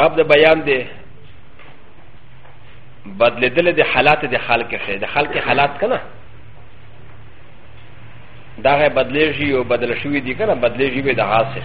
باب د بیان دی بدلیدل د حالات د خلق شه د خلق حالات کنه دا غي بدلیږي او بدل شوی دی کنه بدلیږي به د حاصل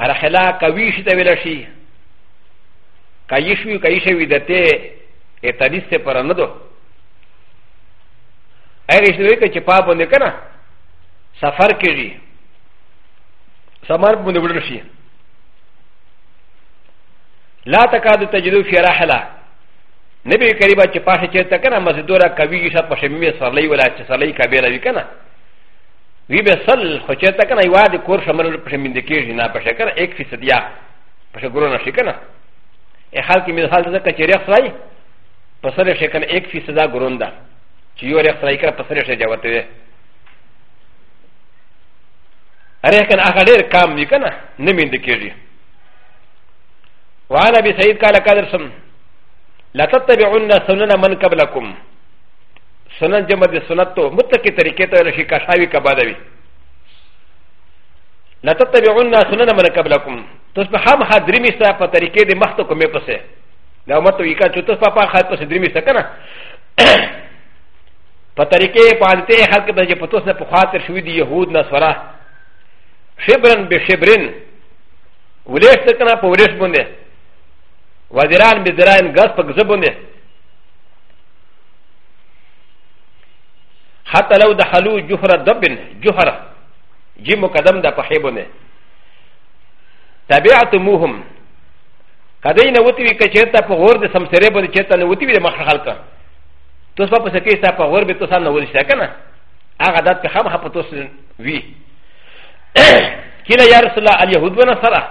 ارخلا کوي شي ته ویل شي کوي شوي کوي شوي د ته ا تدیس ته پر نه دو هغه شي وي چې پا باندې کنه سفر کوي سمر باندې وړل شي لا تکاد تجدو فی رحلا نبی کریم چې پاشه چې ته کنه مزدورا کوي شي په شمیمه سرلې ولا چې سرلې کبیره وی کنه وی به سل خو چې تا کنه یو د کور شمل په شمیند کېږي نه په شکر 1 فیصد یا په شکر نه شي کنه ا خلک می حال ته کچې رخ راي په سره شي کنه 1 فیصد دا ګرون ده چې یو رخ راي کړه په سره شي جوته وي اره کنه هغه ډېر کام وی کنه نه میند کېږي وعن ابي سعيد قال قال رسم لا تتبعون سنن من قبلكم سنن جمع د سنت تو مطلقی طریقې ته رشي کشاوي کبادوي لا تتبعون سنن من قبلكم تاسو په هم حاضرې میسته په طریقې د مخته کومې پسې دا مت وی کا چې تاسو په پاخه پسې درې میسته کنه په طریقې پالته حق د چې په تاسو په خاطر شوې دي يهود نصارا شبرن به شبرن ولېش ته کنه په ولېش باندې وزیران به دران غس په غزبونه حتى لو دخلوا جهر دبن جهر جي مقدم دا فحيبونه تبعتموهم کدی نه وتی وی کچیرته په غور د سمسره باندې چیرته نه وتی وی د مخ خلک تو سبا په سکه ستا په غور به تو سره نه ول شته کنه هغه دات په خامه په تو وی کله یا رسول الله اليهود ونصره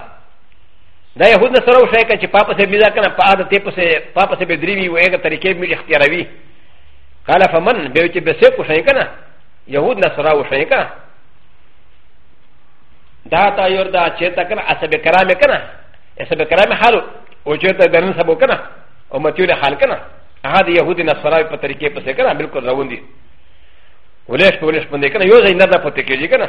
دا يهود نه سره وشي که چې پاپا سه ميزا کنه په عادت په سه پاپا سه بدريوي و هغه طریقې مې اختیاروي قال فمن به چې به سه کو شي کنه يهود نه سره وشي کنه دا تا يور دا چې تا کنه اسبه کرام کنه اسبه کرام حالو او چې تا دنن سبو کنه او متيول حال کنه هغه يهود نه سره په طریقې په سه کنه بالکل روان دي ولش په ولش باندې کنه یو ځای نه ده پته کېږي کنه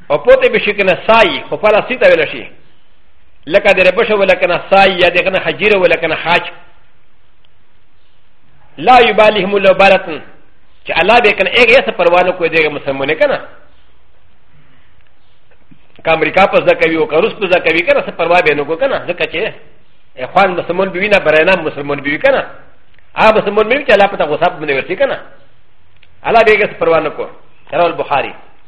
او پوته به شي کنه سای خو پلا سیته ویل شي لکه د ربشه ولا کنه سای یا دغه حجیره ولا کنه حاج لا یبالهم لو بالتن چې الله به کنه هغه څه پروا نه کوي دغه مسلمانونه کنه که امریکا په ځکه وي او که روس په ځکه وي کنه څه پروا به نه کوي کنه ځکه چې اخوان مسلمان به وي نه براینا مسلمان به وي کنه هغه مسلمان به وي چې الله پته غصه به نه ورسي کنه الله به هغه څه پروا نه کوي رواه البخاري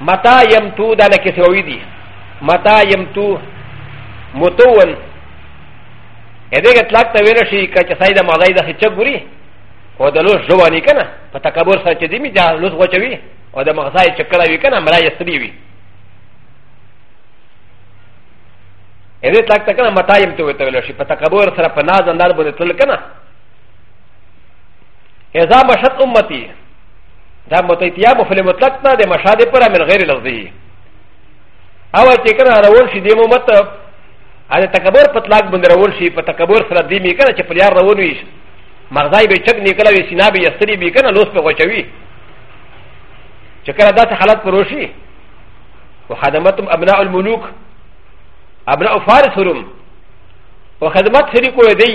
متا یم تو دا نه کې سوي دي متا یم تو متون ا دې اطلاق ته ویل شي که چې سايد مالای د هچ ګوري او د لوس ژواني کنه په تکبر سره چې دې می دا لوس غوچوي او د مغزای چکړه وی کنه مړای سری وی ا دې اطلاق ته کنه متا یم تو ویل شي په تکبر سره په ناز انداز باندې تل کنه اذا مشت امتي دا متيتيا مفل مطلق نه د مشاد پر من غیر لفظي او چې کنه راول شي د امت هغه تکبر په طلاق باندې راول شي په تکبر سره دی می کنه چې پلیار راول وي مغزای به چک نکلا وي سینا به یستری به کنه لوس په غوچوي چې کله داسې حالت پروشي وخدمتم ابناء الملوک ابناء فارس هرم وخدمت سری کوی دی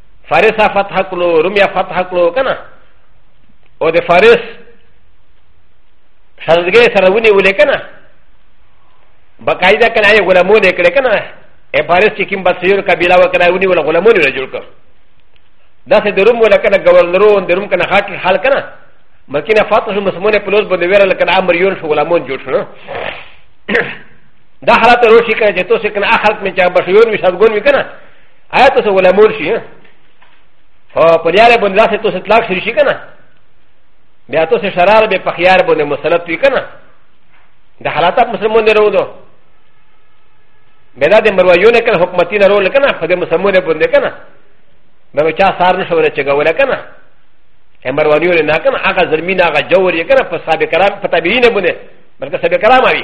فارسا فتح کلو رومیا فتح کلو کنا او د فارس شانزګې سره ونی ولې کنا بقاعده کنا یې غلامو دې کړې کنا ای فارس چې کوم بسیر قبیله وکړه ونی ول غلامو نه جوړ کړ دا سه دروم ولا کنه گورنرو دروم کنه خاط حال کنه مکینه فاطمه مسمونه پلوز باندې ویل کنه امر یون شو غلامون جوړ شو دا حالت روشي کنه چې تو سه کنه اخرت می چا بشیور وشادګون وکنه آیا ته سوله مور شي او په یار باندې داسې ته اطلاق شي شي کنه بیا ته شرار به په خيار باندې مسلط وي کنه د حالات مسلمان نه ورو بدا د مرویونه کنه حکومتي نه ورو کنه په دې مسلمان باندې کنه به چا سار نه شوره چې ګوله کنه مرویونه نه کنه هغه زمين هغه جوړ یې کنه په صاحب کرام په تابعین باندې بلکې صاحب کرام وي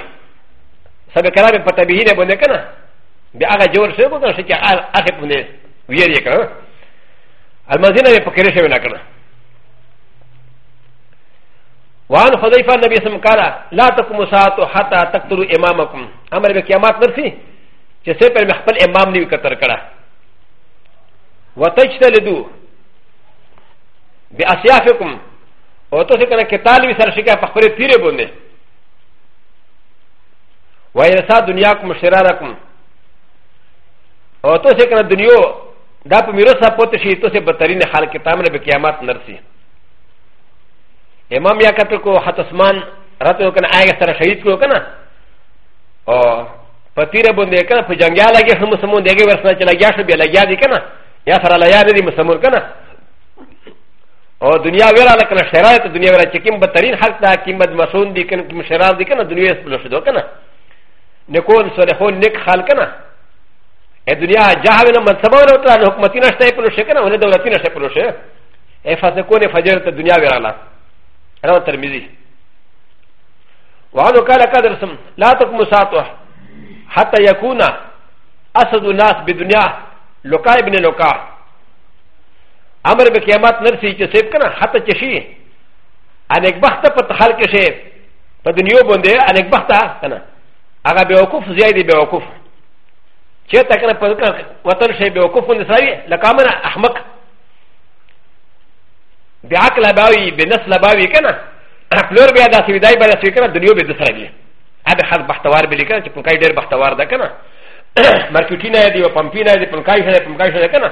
صاحب کرام په تابعین باندې کنه بیا هغه جوړ شوی کنه چې هغه په نه ویری کړه المزینه په کړی شوی نه کړه وان حذیفه نبی سم قال لا تقوم ساعت حتا تقتلوا امامکم امر به قیامت نرسی چې سه پر خپل امام نیو کتر کړه وتجتلدو باسیافکم او تاسو کنه کتال وی سره شي کا په خپل تیرې باندې ويرسا دنياكم وشراركم او تو سه کنه دنيو دا په میرو سره پوت شي تو سه بترین حال کې تامل به قیامت نرسي امام یا کتل کو حتسمان راته کنه آګه سره شهید کو کنه او پتیره باندې کنه په جنگیا لګي هم سمون دیګه ورسنه چې لګیا شو بیا لګیا دي کنه یا سره لګیا دي مسمون کنه او دنیا ویرا لکنه شرایط دنیا ویرا چې کوم بهترین حق ده کوم بد مسون دي کوم کوم شرار دي کنه دنیا سپلو شدو کنه نکون صالحون نیک خال کنه ا دنیا جهه نه منصبه نه وته له حکومت نه شته پلو شي کنه ونه دولت نه شته پلو شي ا فسکونه فجر ته دنیا ویرا لا رواه ترمذی وعنه قال قدر سم لا تقم ساعته حتى يكون اسد الناس بدنيا لقاء ابن لقاء امر به قیامت نرسی چې سیب کنه حتی چې شي انک بخت په تخل کې شي په دنیا باندې انک بخت کنه هغه به وقوف زیادی به وقوف چې تا کنه په وطن شي به وقوف باندې سړی لکه امر احمق بیا عقل باوی به نسل باوی کنه فلور بیا داسې ودای به داسې کنه دنیا به د سره بیا هغه خاص بختوار به لیکنه چې پنکای ډیر بختوار ده کنه مارکیټینه دی او پمپینه دی پنکای شنه پنکای شنه کنه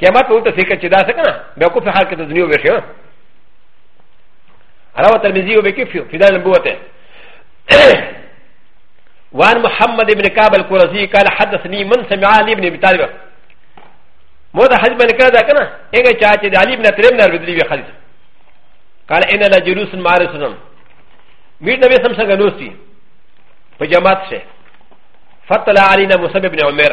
قیامت په وته فکر چې دا څه کنه بیا کو په حال کې د دنیا به شي رواه ترمذي او بکیف فی دار النبوته وعن محمد بن كعب القرزي قال حدثني من سمع علي بن ابي طالب مودا حج بن كذا ذا كنا ايغا چاچي د علي بن تريم نار بدري بي خالد قال ان لا جلوس مع رسول الله مير نبي سم سنگ نوستي فجماعت سے فتلا علينا مصعب بن عمر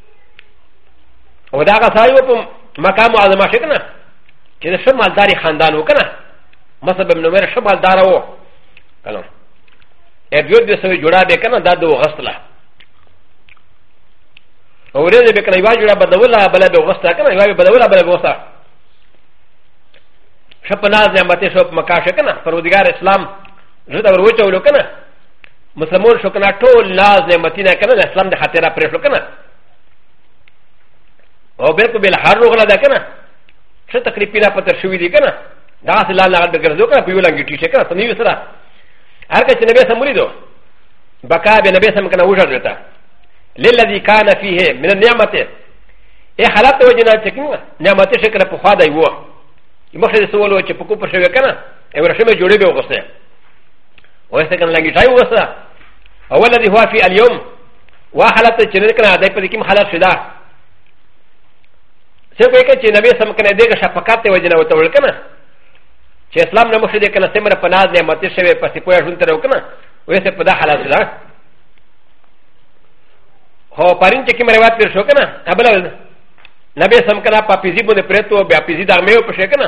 او دا هغه سړی و په مکه معظمه کښې که نه چې د ښه مالداري خاندان و که نه مثلا ابن عمر ښه مالدار و که نه ابيو د سوي جوړا به کنه دا د غسله او ورځ به کنه یو جوړا بدوله بل به غسله کنه یو بدوله بل به غسله شپه ناز نعمت شو مکاشه کنه پرودګار اسلام زړه ور وچولو کنه مسلمان شو کنه ټول ناز نعمتي نه کنه اسلام د خاطر پرې شو کنه او به کو بل هر روغلا ده کنه څه تکلیف نه پته شوې دي کنه دا اصل لا نه ګرځو کنه په یو لنګ ټی شي کنه سنوي سره هر کله چې نبی سم ولیدو بقا به نبی سم کنه وژل وتا للذي كان فيه من النعمه اي حالات وجنا چې کنه نعمت شي کنه په خوا دی وو مخه سوالو چې په کو پر شوی کنه او رشمه جوړې به وغوسته و س ك ن ل ا ج ي ت ا ي و س ل ا هو الذي هو في اليوم وحالت ت ن ر ك ن ا د ي ب د ك م حالات شدا سيكون ك ت ن ب ي سمكن د ي ك ش ف ق ا ت و ج ن ا و ت و ل ك ن ا چې اسلام نه مخې دې کنه سمره په ناز نه ماته شوی په سپوی ژوند تر وکنه وې سه په دا حالت ده هو پرین چې کوم روایت پر شو کنه ابل نبی سم کنه په پیزي باندې پرېتو بیا پیزي دا مې په شو کنه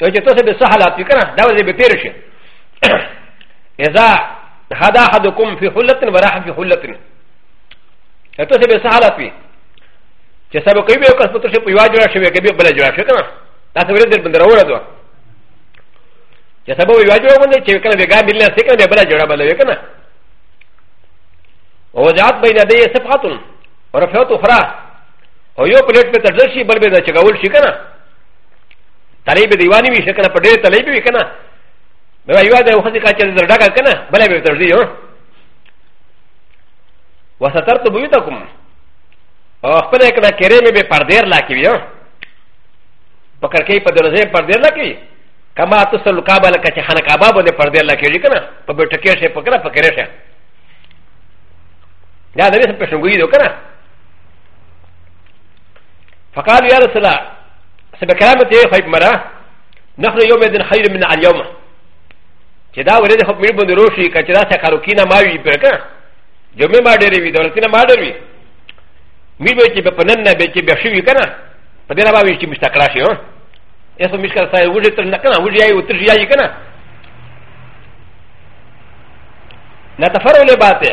یو چې تاسو به سهل اپی کنه دا ورځ به تیر شي اذا هدا حدکم فی حلتن وراح فی حلتن تاسو به سهل اپی چې سبا کوي به کس پتر شي په یو جوړ شي کې به بل جوړ شي کنه دا څه ورځ در بندر وره دوه چې سبا یو جوړ باندې چې کنه به ګا بل سکه به بل جوړ بل وکنه ووضعت بين يدي صفحه ورفعت اخرى او یو پلیټ په ترځ شي بل به دا چګول شي کنه تلې به دیوانی وي شکنه په ډېر تلې به وي کنه به یو د وخت کا چې زړه کا کنه بلې به تر دې یو وسترت بيوتكم او خپل کله کرے مې به پردیر لا کی یو په کرکې په درځه پردیر لا کی کما تسل کعبه لکه چې خانه کعبه باندې پردیر لا کی کنه په بیٹکې شه پکړه پکړه شه دا د دې په شنګوي دو کنه فقالوا يا رسول الله سبب كلامته يا خيب مرا نحن يوم يدن خير من اليوم چې دا ورې د خپل میر باندې روشي کچې دا څه کاروکینه ما وی په کا جمعه ما ډېرې وی دولتینه ما ډېرې وی میر به چې په نن نه به چې به شوی کنه په دې نه به چې مستقرا شي ها ایسو مشکل سره وځي تر نه کنه وځي یې وتر یې کنه نه تفرولې باته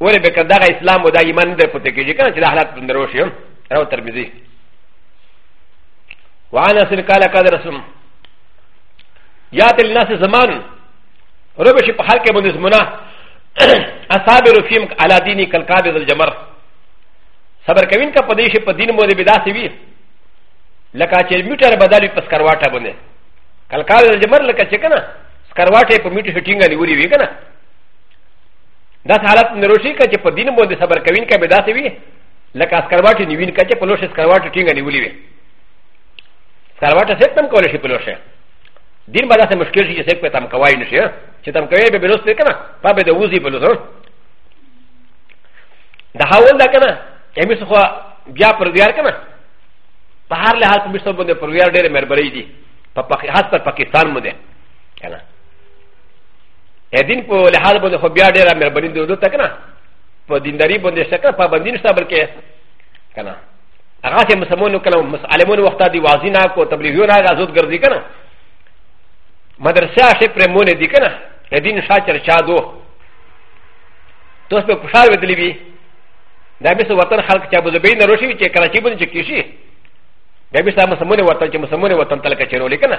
ولې به که دغه اسلام و دا ایمان نه دی پوته کېږي که نه چې دا حالات پرې درو شي راو ترمذي وعن انس قال قال رسول ياتي الناس زمان ربش په حال کې باندې زمونه اصابر فيهم على ديني كالقابض الجمر صبر کوین کا پدیش په دین باندې بداسي وي لکه چې میټر بدلی پس کرواټه باندې کلکال د جمر لکه چې کنه سکرواټه په میټر شټینګ نیولې وی کنه دا حالت نروشي که چې په دین باندې صبر کوین که به داسې وي لکه اسکرواټ نیوین که چې په لوشه اسکرواټ ټینګه نیولې وي اسکرواټ سیټ تم کولی شي په لوشه دین به داسې مشکل شي چې سیټ په تم کوای نه شي چې تم کوي به بلوس نه کنه په به د وزي په لوسو د حاول دا کنه یمه څه خو بیا پر دیار کنه په هر لحاظ په مشتو باندې پر ویار ډېر مربري دي په هڅه پر پاکستان باندې کنه ا دین په لحاظ باندې خو بیا ډیره مهرباني دی دوی ته کنه په دینداری باندې شکه په باندې نشته بلکې کنه هغه چې مسلمانو کله مسلمانو وخت دی وازینا کو تبلیغونه هغه زود ګرځي کنه مدرسه شي پر مونږ دی کنه ا دین شا چرچا دو توس په پښار ودلی وی دا به سو وطن خلک چې ابو ظبی نه روشي چې کراچي باندې چې کیشي دا به سم مسلمانو وطن چې مسلمانو وطن تلکه چرولې کنه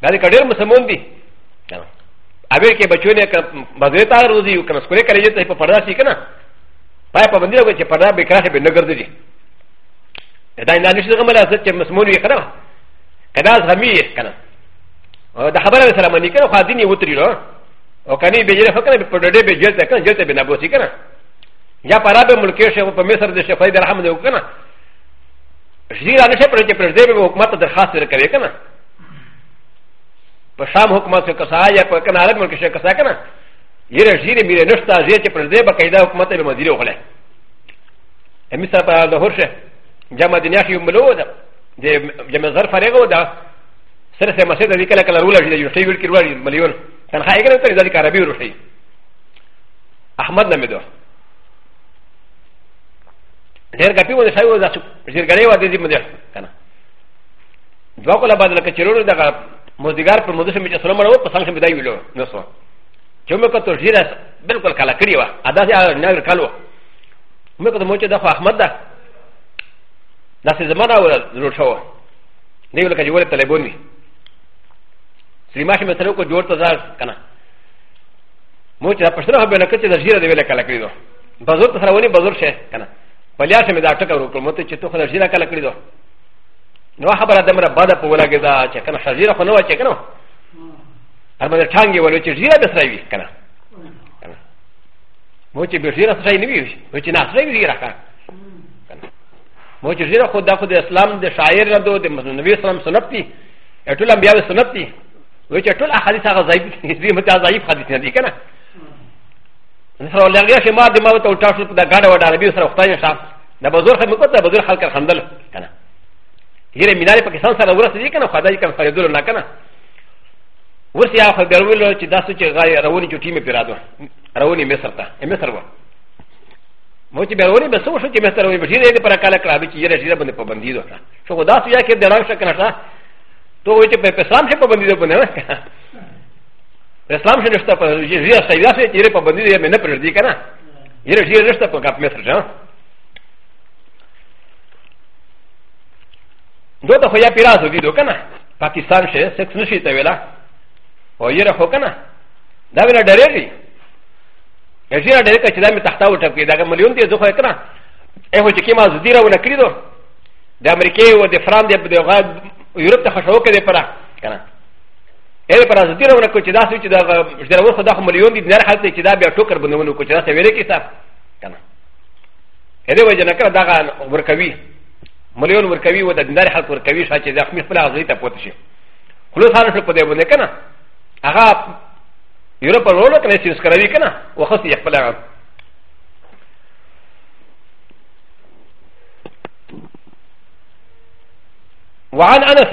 دا د کډیر مسلمان دی کنه اوی کې بچو نه مزه تا روزي کنه سکولې کړی ته په پردا شي کنه پای په باندې وګ چې پردا به کراشه به نه ګرځي دا نه نشي زغم لا چې مسلمان وي کنه کدا زغمی کنه دا خبره سره منی کنه خو دین یې وتری نو او کني به یې فکر به په ډډې به جلته کنه جلته به نه بوسي کنه یا پر عرب ملکی شیخ په مصر د شفای د رحم نه وکنه شدیر نه شي پر چې پر دې به حکومت درخواست ورکړي کنه په شام حکومت کې کسا یا په کنه عرب ملک کې کسا کنه یره شیر میره نشتا زیر چې پر دې به قاعده حکومت به مدیر وغله امی سره په د هرشه جمع دنیا کې ملو ده د جمع زر فرغو ده سره سره مسجد دې کله کله رولا شي یو شی ویل کې رولا مليون کنه هغه نه ته ځکه عربي ورشي احمد نامه ده ډېر ګټي ونه شوی و دا چې ګړې و دې دې مده کنه دوه کوله بعد لکه چې لورو دغه مزدګار په مدرسه مې چې سلام راو په څنګه بدای ویلو نو سو چې مې کته ژیره بالکل کلا کړی و ادا سي نه کالو مې کته مو چې د احمد ده دا سي زمانہ و لور شو دی ولکه جوړ طالبون وی سلیما شي مې سره کو جوړ ته ځار کنه مو چې پښتنه به لکه چې د ژیره دی ویل کلا کړی دو بزرګ سره ونی بزرګ شه کنه پلیا شه مې دا ټکر وکړ مو ته چې تو خدای ژیره کلا کړی دو نو خبره د مره بده په ولګه دا چې کنه شزیره خو نه و چې کنه هر باندې ټانګې ولې چې زیره به سره وي کنه مو چې به زیره سره نه وي مو چې نه سره وي زیره کنه مو چې زیره خو د خو د اسلام د شاعر نه دو د نبی اسلام سنت دي ټول انبیا سنت دي و چې ټول احادیث هغه ضعیف دي مته ضعیف حدیث نه دي کنه نو سره لږه شي ما د ما ته ټاټو په دا ګاډه وډه نبی سره وختای نه دا بزرگ خلق مکو دا بزرگ خلق خندل کنا یره مینار پاکستان سره ورسې دي کنه خدای کم فریدل نه کنه ورسې یا خو ګرول چې داسو چې غای رواني چې ټیمه پیرادو رواني مصر ته مصر و مو چې بیرونی به سو شو چې مصر وي بشیر دې پر کاله کړه چې یره شیره باندې پابندی ده شو خدا سو یا کې دړاو شو کنه تو وي چې په اسلام کې پابندی ده باندې اسلام شنو شته په جزیره سیدا سره چې پابندی ده مې نه پرې دي کنه یې ډیر رښتا په کاپ مصر جان دو ته خو یا پیرازو دي دو کنه پاکستان شه سکس نشي ته ویلا او یې راخو کنه دا ویلا ډېرېږي یې را ډېرې چې دا مې تخته وټپ کې دا مليون دي زه خو کنه ای خو چې کیما زدی راونه کړی دو د امریکې او د فرانس د یورپ ته خشوکه دې پره کنه ا ل پ ر ا ز د ي ر و ن ک و چې دا سوي چې دا ژر و خو دا خو مليون دي دينار حالت چې دا بیا ټوکر باندې ونو کو چې دا څه ویلې کیسه کنه ا دې وجه نه کړه دا ورکوي مليون ورکوي و د دينار حالت ورکوي شا چې زخمي خپل غزي ته پوت شي خلوص حال شو په دې باندې کنه هغه یورپ ورولو کنه چې سکروي کنه وخت یې خپل هغه وعن انس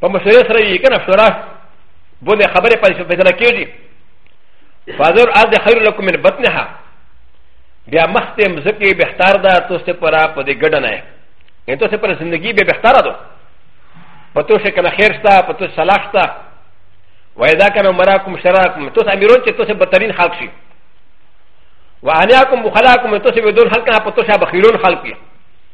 په مشورې سره یې کنه شورا باندې خبرې پاتې شو فیصله کېږي فاضل از د خیر لکم من بطنها بیا مخته مزکه بهتر ده تو سه پرا په دې ګډه نه ان تو سه پر زندگی به بهتر ده په تو سه کنه خیر شته په تو صلاح شته وایدا کنه مراکم شراکم تو سه امیرون چې تو سه بهترین خلق شي وانیاکم بخلاکم تو سه بدون خلق نه په تو سه بخیلون خلق شي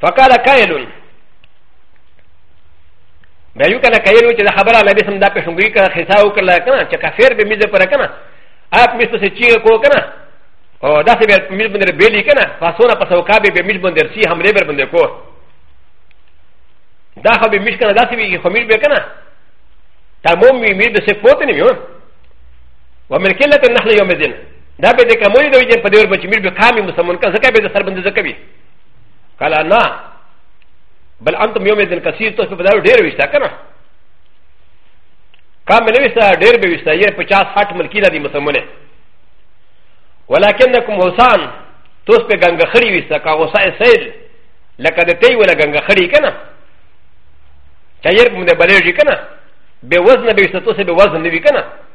فقال قائل بیا یو کنه قائل چې خبره نبی سم دا پښنګوي کنه خسا وکړه کنه چې کافر به میزه پر کنه اپ میسته چې چی کو کنه او دا سه به میز باندې بیلی کنه فاسونه پس او کابه به میز باندې سی حمله بر باندې کو دا خو به میز کنه دا سه به خمیر به کنه تمام می می به سه پوت نه یو ومن كلا نحن يوم الدين دا به د کموي د وجه په دې ور بچ میر به کامي مسلمان کا زکه به د سر باندې زکوي قال انا بل انتم يوم الدين كثير تو په دا ډیر وشتا کنه کامل وشتا ډیر به وشتا یې 50 60 ملکی د مسلمانه ولكنكم حسان تو په ګنګ خړی وشتا کا غوسه سیل لکه د تی ولا ګنګ خړی کنه چایر مونږ بلېږي کنه به وزن به وشتا تو سه به وزن نه وی کنه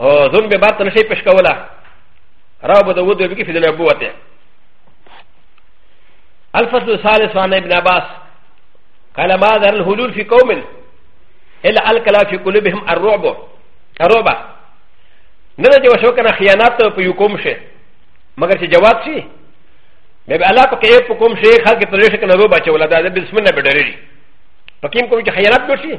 او زون به بات نشي پش کولا راو بده ود به کې فدل ابو وته الفصل الثالث عن ابن عباس قال ما ذر الهلول في قوم الا الكلا في قلوبهم الرعب الرعب نذا جو شو كان خيانات په یو کوم شي مگر چې جواب شي به الله په کې په کوم شي خلک په لږه کې نه وبچول دا بسم الله به ډېری په کوم کوم چې خیانت وشي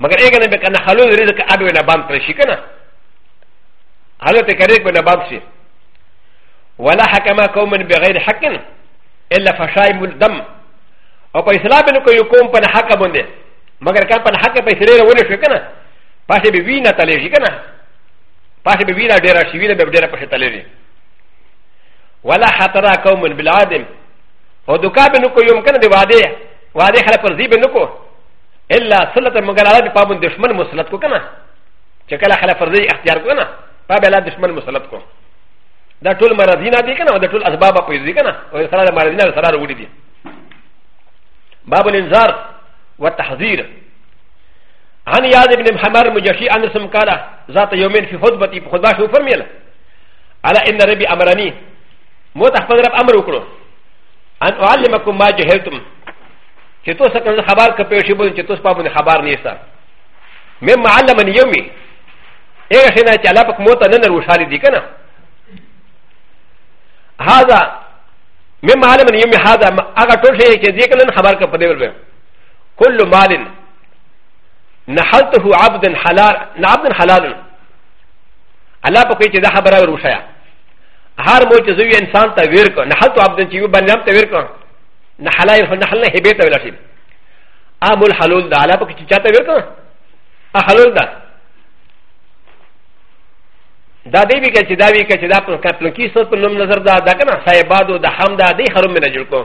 مگر ایک نه بکنه حلو دری دکا ابو نه باند پرشی کنه حلو ته کریک بنا باند شی ولا حکم قوم بغیر حق الا فشائم الدم او په اسلام بنو کو یو قوم په حق باندې مگر کان په حق په سره ونه شو کنه پاسه به وینا تلې شي کنه پاسه به وینا ډیره شي وینا به ډیره پښه تلې ولا حترا قوم بالعادم او دکا بنو کو یوم کنه دی واده واده خلک پر زیب نو کو الا سلطه مگر هغه چې پابند دشمن مسلط کو کنه چې کله خلاف فرضي اختیار کو کنه پابلا دشمن مسلط کو دا ټول مرضینا دي کنه دا ټول اسباب په دې کنه او سره مرضینا سره وروړي دي باب الانذار والتحذير عن ياد بن محمد مجشي عن اسم قال ذات يومين في خطبتي في خطبه شو فرميل على ان ربي امرني موت احفظ رب امر وكرو ان اعلمكم ما جهلتم چې تو څه کوم خبر کې پېښې بول چې تو سپابونه خبر نه ستا مې معلم نه یومي هغه شنه چې الله پاک موته نه نروشالي دي کنه هاذا مې معلم نه یومي هاذا هغه ټول شي چې دې کنه خبر کې پدې وربه كل مال نحلته عبد حلال عبد حلال الله پاک چې دا خبره وروشایا هر مو چې زوی انسان ته ویر کو نحلته عبد چې یو بنیام ته ویر کو نه حلال خو نه حلال هبه ته ولا شي عام الحلول ده علا پکې چاته ورکړه ا حلول ده دا دی وی کچ دا وی کچ دا په کپلو کې سو په نوم نظر دا دا کنه صاحبادو د حمد دی خرم نه جوړ کو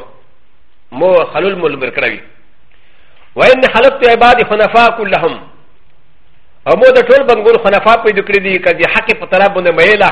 مو حلول مول ورکړوي وان خلقت عبادي خنفاء كلهم او مو د ټول بنګول خنفاء په دې کړې دي کدي حق په طرف باندې مېلا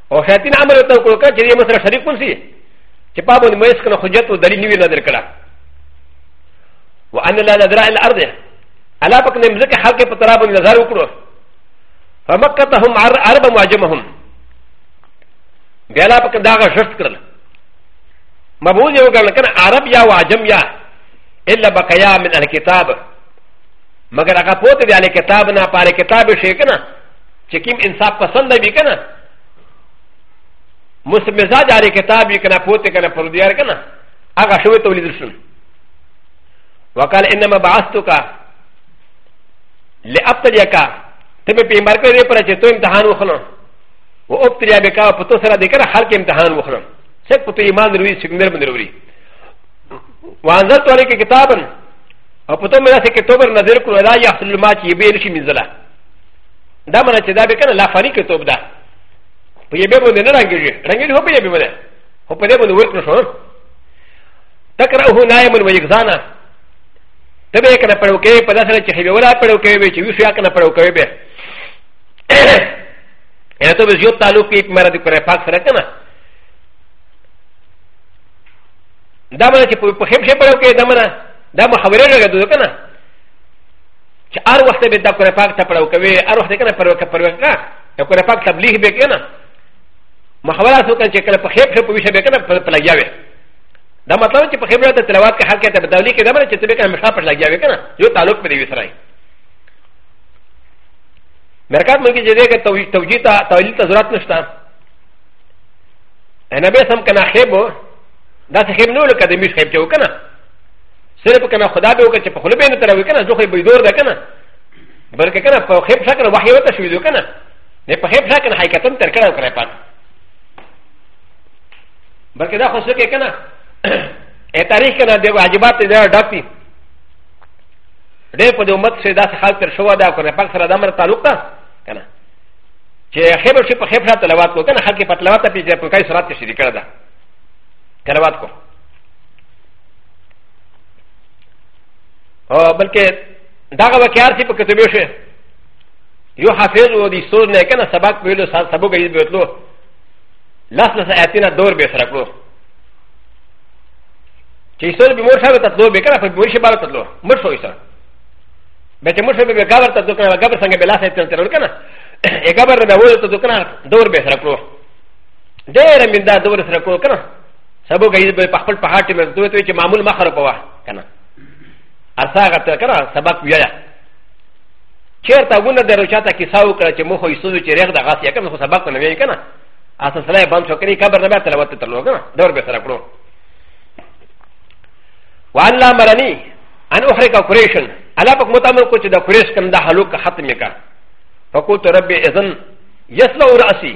او شیطان عمل ته وکړو که چې یې مسره شریک ونسی چې په باندې مېس کنه حجت او دلیل نیوی نظر کړه وان لا ندرا الارض الا پک نه مزکه خلق په طرف باندې نظر وکړو فمکتهم عرب معجمهم بیا لا پک داغه شرط کړل مبوز یو کړل کنه عرب یا واجم یا الا بقیا من الكتاب مگر هغه پوت دی ال کتاب نه پاره کتاب شي کنه چې کوم انصاف پسند وي که نه مستمزاج علی کتاب وي که نه پوته که نه پردیار که نه هغه شوی ته ولیدل شول وقال انما بعثتك لابتليك ته په پیغمبر کې دې پر چې ته امتحان وخلو و ابتلیا به کا په تو سره دې کړه خلک امتحان وخلو څه په تو ایمان وروي چې څنګه باندې وروي وانزلت عليك كتابا او په تو مې راته کتاب نظر کړو لا يحصل ما چې به لشي منزله دا منه چې دا به کنه لا فانی کې توب ده په یبه باندې نه رنګیږي رنګیږي هو په یبه باندې هو په دې باندې ورک نه شو تکره نایم و یکزانا ته به کنه پړو کې په داسره چې هیبه ولا پړو کې به چې ویسو یا کنه پړو کې به یا ته به زیات تعلق کې مره د پر پاک سره کنه دا منه چې په خیم شي پړو کې دا منه دا مخاوره لګا دوه کنه چې هر وخت به د قرآن پاک ته پړاو کوي هر وخت کنه پرو کې پرو کنه د قرآن پاک تبلیغ به کنه محاوله سو کنه چې کله په خېب خېب وشه به کنه په لګیاوي دا مطلب چې په خېب ته تلاوت کې هر کې ته بدلی کې دا مله چې ته کنه مخه په لګیاوي کنه یو تعلق په دې وسره مرکات مې کې چې دې کې توجیه ته تولیل ته ضرورت نشته انا به سم کنه خېب دا خېب نو لکه د میش خېب چې وکنه سره په کنه خدا به وکړي چې په خله به نه تر وي کنه زه خو به دور ده کنه بلکې کنه په خیب شکل وحی وته شوې ده کنه نه په خیب شکل حقیقت تر کړه کړه پات بلکې دا خو څه کې کنه ا تاریخ کنه د واجبات دې ډاکټي دې په دې امت سره داسې حال تر شو دا کنه پاک سره د امر تعلق ده کنه چې خیب شي په خیب شکل تلاوت کو کنه حق په تلاوت په دې په کای سرات شي کړه ده تلاوت کو او بلکې دغه وکیار چې په کتبه شي یو حافظ و دي سوز نه کنه سبق ویلو سال سبق یې بوتلو لاس لاس آیاتینا دور به سره کړو چې سوز به مور شاو ته تلو به کنه په مور شي باندې تلو مر شوې سره به چې مور شي به کاور ته کنه هغه به څنګه بلا سره تل تل کنه هغه به به ول ته کنه دور به سره کړو ډېر من دا دور سره کړو کنه سبو گئی به پخپل پہاڑ ٹیم دوی ته چې معمول مخره پوا کنه ارسا غته کنه سبق ویلا چیرته ونه درو چاته کیسه وکړه چې مخ یې سوزو چې ریغ د غاس یا کنه خو سبق نه وی کنه اساس سره بند شو کړي کبر نه به تلاوت تر لو کنه دور به سره کړو والله مرنی ان اخرج قریشن الا پک متامل کو چې د قریش کم د هلوک ختم کا فقلت ربي اذن يسلو راسي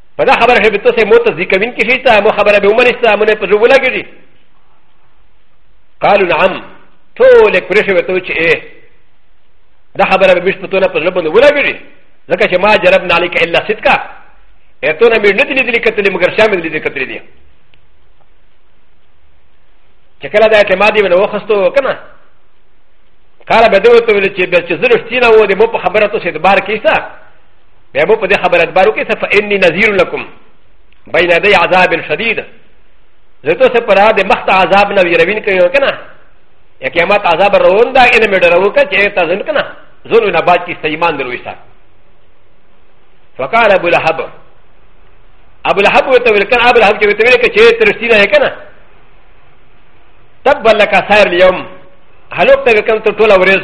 په دا خبره به تاسو مو تصدیق کوین کې شي ته مو خبره به ومنې ته مونږ په جوړه کېږي قالو نعم ټول قریش به ته چې اے دا خبره به مش په تونه په ځل باندې ولا کېږي ځکه چې ما جرب نه لیک الا صدقا اته نه مې نه دي لیدل کتل مګر شامل دي کتل دي چې کله دا اعتماد یې وخستو کنه قال بدوته چې به چې زرشتینه و دې مو په خبره ته سید بار کیسه بیا مو په دې خبره ادبار وکړي څه فإني نذير لكم بين يدي عذاب شديد زه تاسو پر هغه د مخته عذاب نه ویروین کوي که نه یا قیامت عذاب روان ده اینه مې ډرو که چې تا ځن که نه ځنو نه بعد کې ستا ایمان درویسته فقال ابو لهب ابو لهب ورته ویل که نه ابو لهب چې ورته ویل که چې ته رښتي نه یې که نه تب لکه سایر اليوم هلوک ته وکم ته ټوله ورځ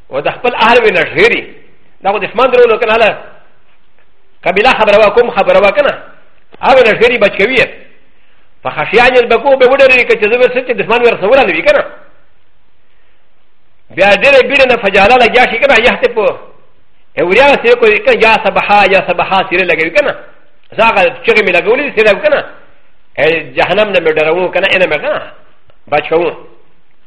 و د خپل اهل وی نه ډېری دا خو دښمن درو لو کنه له قبیله خبره وا کوم خبره وا کنه هغه نه ډېری بچ کوي په خشیان یې بکو به وډرې کې چې زه ورسې چې دښمن ور سره لوي کنه بیا ډېر بیره نه فجاله لګیا شي کنه یحت په اوریا سره کوي کنه یا صباحا یا صباحا سره لګوي کنه زاغه چې مې لګولې سره کنه جهنم نه مې ډرو کنه انا مې کنه بچو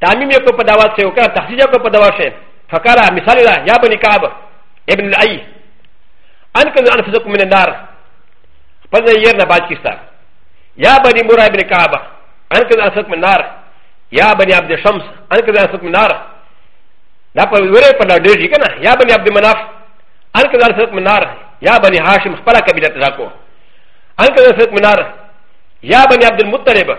تعمیم یو کو په دعوت سه وکړه تخصیص یو کو په دعوت سه فقرا مثال لا یا بنی کعب ابن الای ان کن انفسکم من النار پس یې نه باج کیستا یا بنی مرا ابن کعب ان کن انفسکم من النار یا بنی عبد شمس ان کن انفسکم من النار دا په وره په ډېر شي کنه یا بنی عبد مناف ان کن انفسکم من النار یا بنی هاشم خپل قبیله تزاکو ان کن انفسکم من النار یا بنی عبد المطلب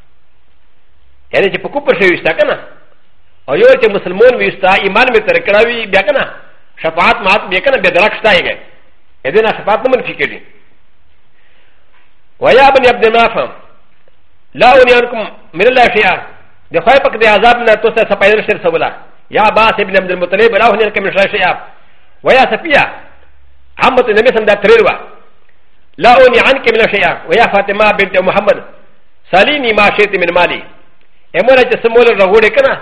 يعني چې په کوپر شوی وستا کنه او یو چې مسلمان وستا ایمان به تر کړه وی بیا کنه شفاعت مات بیا کنه به درک شته یې اذن شفاعت نه منفي کړي ويا ابن عبد النافع لا أنيانكم من الله شيئا د خوای پک د عذاب نه تو سره سپایل شر سولا یا باس ابن عبد المطلب لا أنيانكم من شيئا ويا سفيا عمت النبي سم دا تريروا لا أني عنك من شيئا ويا فاطمة بنت محمد ساليني ما شئت من مالي امولا چې سمول رغوړې کنه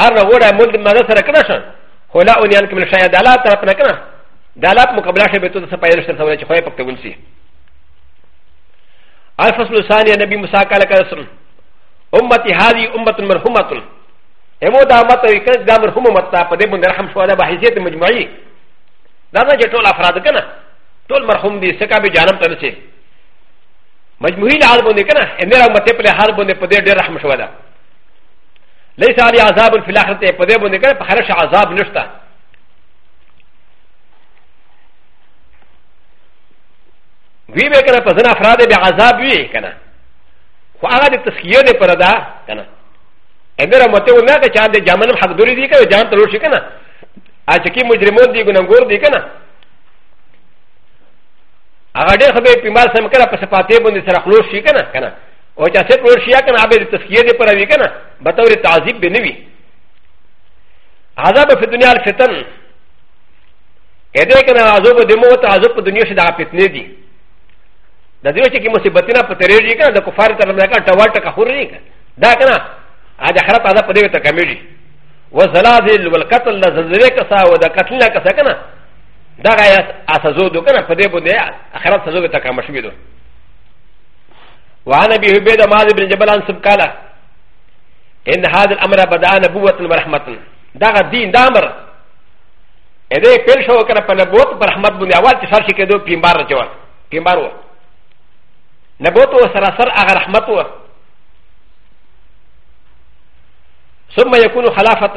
هر رغوړې مول د ماده سره کنه شن خو لا اونیان کوم شاید د الله طرف نه کنه د الله په مقابله شي به ته څه پیدا شته سره چې خو یې پکته ونسی الفصل الثاني نبی موسی قال قسم امتي هذه امه مرحومه امو دا امت وي کنه دا مرحومه امت په دې باندې رحم شو دا به حیثیت مجموعي دا نه چې ټول افراد کنه ټول مرحوم دي سکه به جانم تنسي مجموعي لحاظ باندې کنه امیر امت په لحاظ باندې په دې ډېر رحم شو ده ليس علي عذاب في الاخره په دې باندې کنه په خرش عذاب نشته وی به کنه په ځنا افراد به عذاب وی کنه خو هغه د تسخیه نه پر ده کنه امیر امت و نه که چا د جامنم حق دوری دی کنه جام تلور شي کنه اچکی مجرمون دی ګنګور دی کنه هغه ډېر خو به پیمار سم کنه په صفاتې باندې سره خلوص شي کنه کنه او چې څه خلوص شي کنه هغه د تسکیه دې پر وی کنه به تور تعذیب به نه وي عذاب په دنیا الفتن ا دې کنه عذاب د مو ته عذاب په دنیا شي دا فتنه دي د دې چې کې مصیبتونه په ترې دي کنه د کفار تر نه کا ټوال ټکه خور نه کنه دا کنه ا د خراب عذاب په دې ته کمیږي وزلازل والقتل لزلزله کسا و د قتل کسا کنه دا غایا اساسو دو کنه په دې باندې اخرت سزا به تکامل شوی دو وعن ابي عبيد معاذ بن جبل عن سب قال ان هذا الامر بدا نبوه ورحمه دا دين دا امر ا د ه پیل شو کنه په نبوت پر رحمت باندې اول چې سر شي کېدو پیمبار جو پیمبار و نبوت و سره سر هغه رحمت و ثم يكون خلافه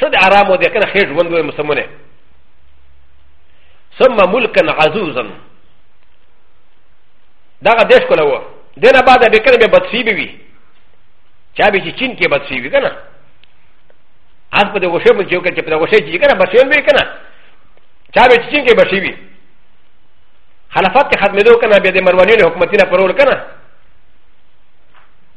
شد آرام و دیکن خیش وند و مسمونه ثم ملکا عزوزا دغه دیش کوله و دینه بعد به کنه به بدسیبی وی چا به چې چین کې بدسیبی کنه از په دغه شی مونږ یو کړ چې په دغه شی چې کنه بسیل وی کنه چا به چې چین کې بسیبی خلافت ختمېدو کنه به د مروانیو حکومتونه پرول کنه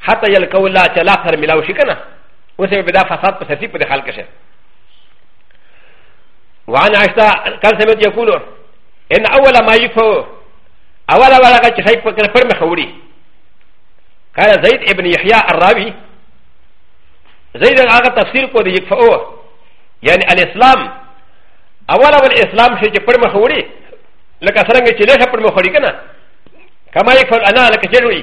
حتى يلقوا الله تعالى سر ملاو شي كنا وسبي بدا فساد پس سي پد خلق شه وعن عائشة قال سمعت يقول ان اول ما يفو اول ولا قد شيء فكر فرم خوري قال زيد ابن يحيى الراوي زيد هذا تفسير قد يكفؤ يعني الاسلام اول اول اسلام شيء فرم خوري لك سرنگ چلے شپر مخوری کنا کما يفعل انا لك جلوی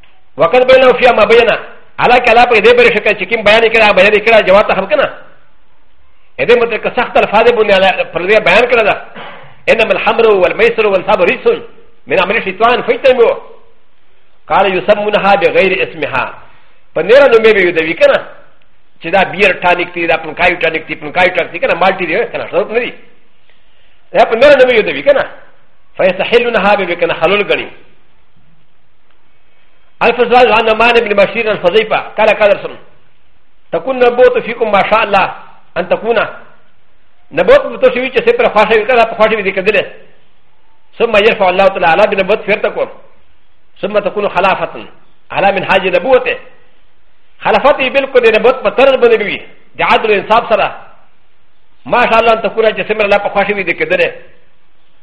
وقد بينا وفيا ما بينا على كلا پر دې پر شکل چې کوم بیان کړه بیان کړه جواب ته هم کنه اې دې مطلب که سخت الفاظ باندې پر دې بیان کړه دا انما الحمر والميسر والصبر رجس من عمل الشيطان فاجتنبوه قال يسمونها بغير اسمها فنيرا نمي بيو دوي كنا چې دا بیر ټانیک دی دا پنکایو ټانیک دی پنکایو ټانیک دی کنه مالټي دی کنه شرط نه دی دا په نور نه ویو دی کنه فیسحلونها به کنه حلول غنی الفزواج عن امان بن بشير الفزيفه قال قال رسول الله تكون نبوت فيكم ما شاء الله ان تكون نبوت بتوشي چې سپر خوښه وي کړه په خوښه دي کېدل ثم يرفع الله تعالى على بنبوت فرتكم ثم تكون خلافه على من حاج نبوته خلافته بالکل د نبوت په طرز باندې وي د عدل انصاف سره ما شاء الله ان تكون چې سمر الله په خوښه وي دي کېدل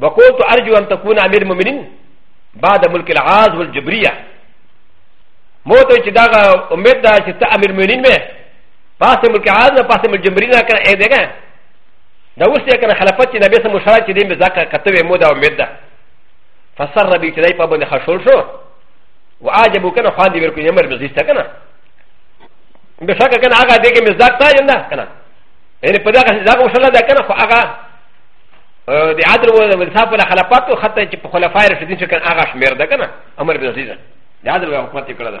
وقلت ارجو ان تكون امير المؤمنين بعد ملك العاز والجبريه موت چې دا امید ده چې ته امیر المؤمنین مې پاسه ملک عاز نه پاسه ملک جبرین نه کنه اې دغه دا اوس یې کنه خلافت چې نبی سم مشارکت چې دې مې ځکه کته وې مو دا امید ده فسر بي چې دای په باندې خشول شو واجب کنه خان دې ورکو یمر مې زیسته کنه به شکه کنه هغه دې کې مزاق تا ینده کنه یعنی په دا کې ځکه وشله ده کنه خو هغه د عدل و انصاف ولا خلافات او خطه چې په خلفای راشدین شکل هغه شمیر ده کنه امر بن عزیز د عدل و حکومت کړه ده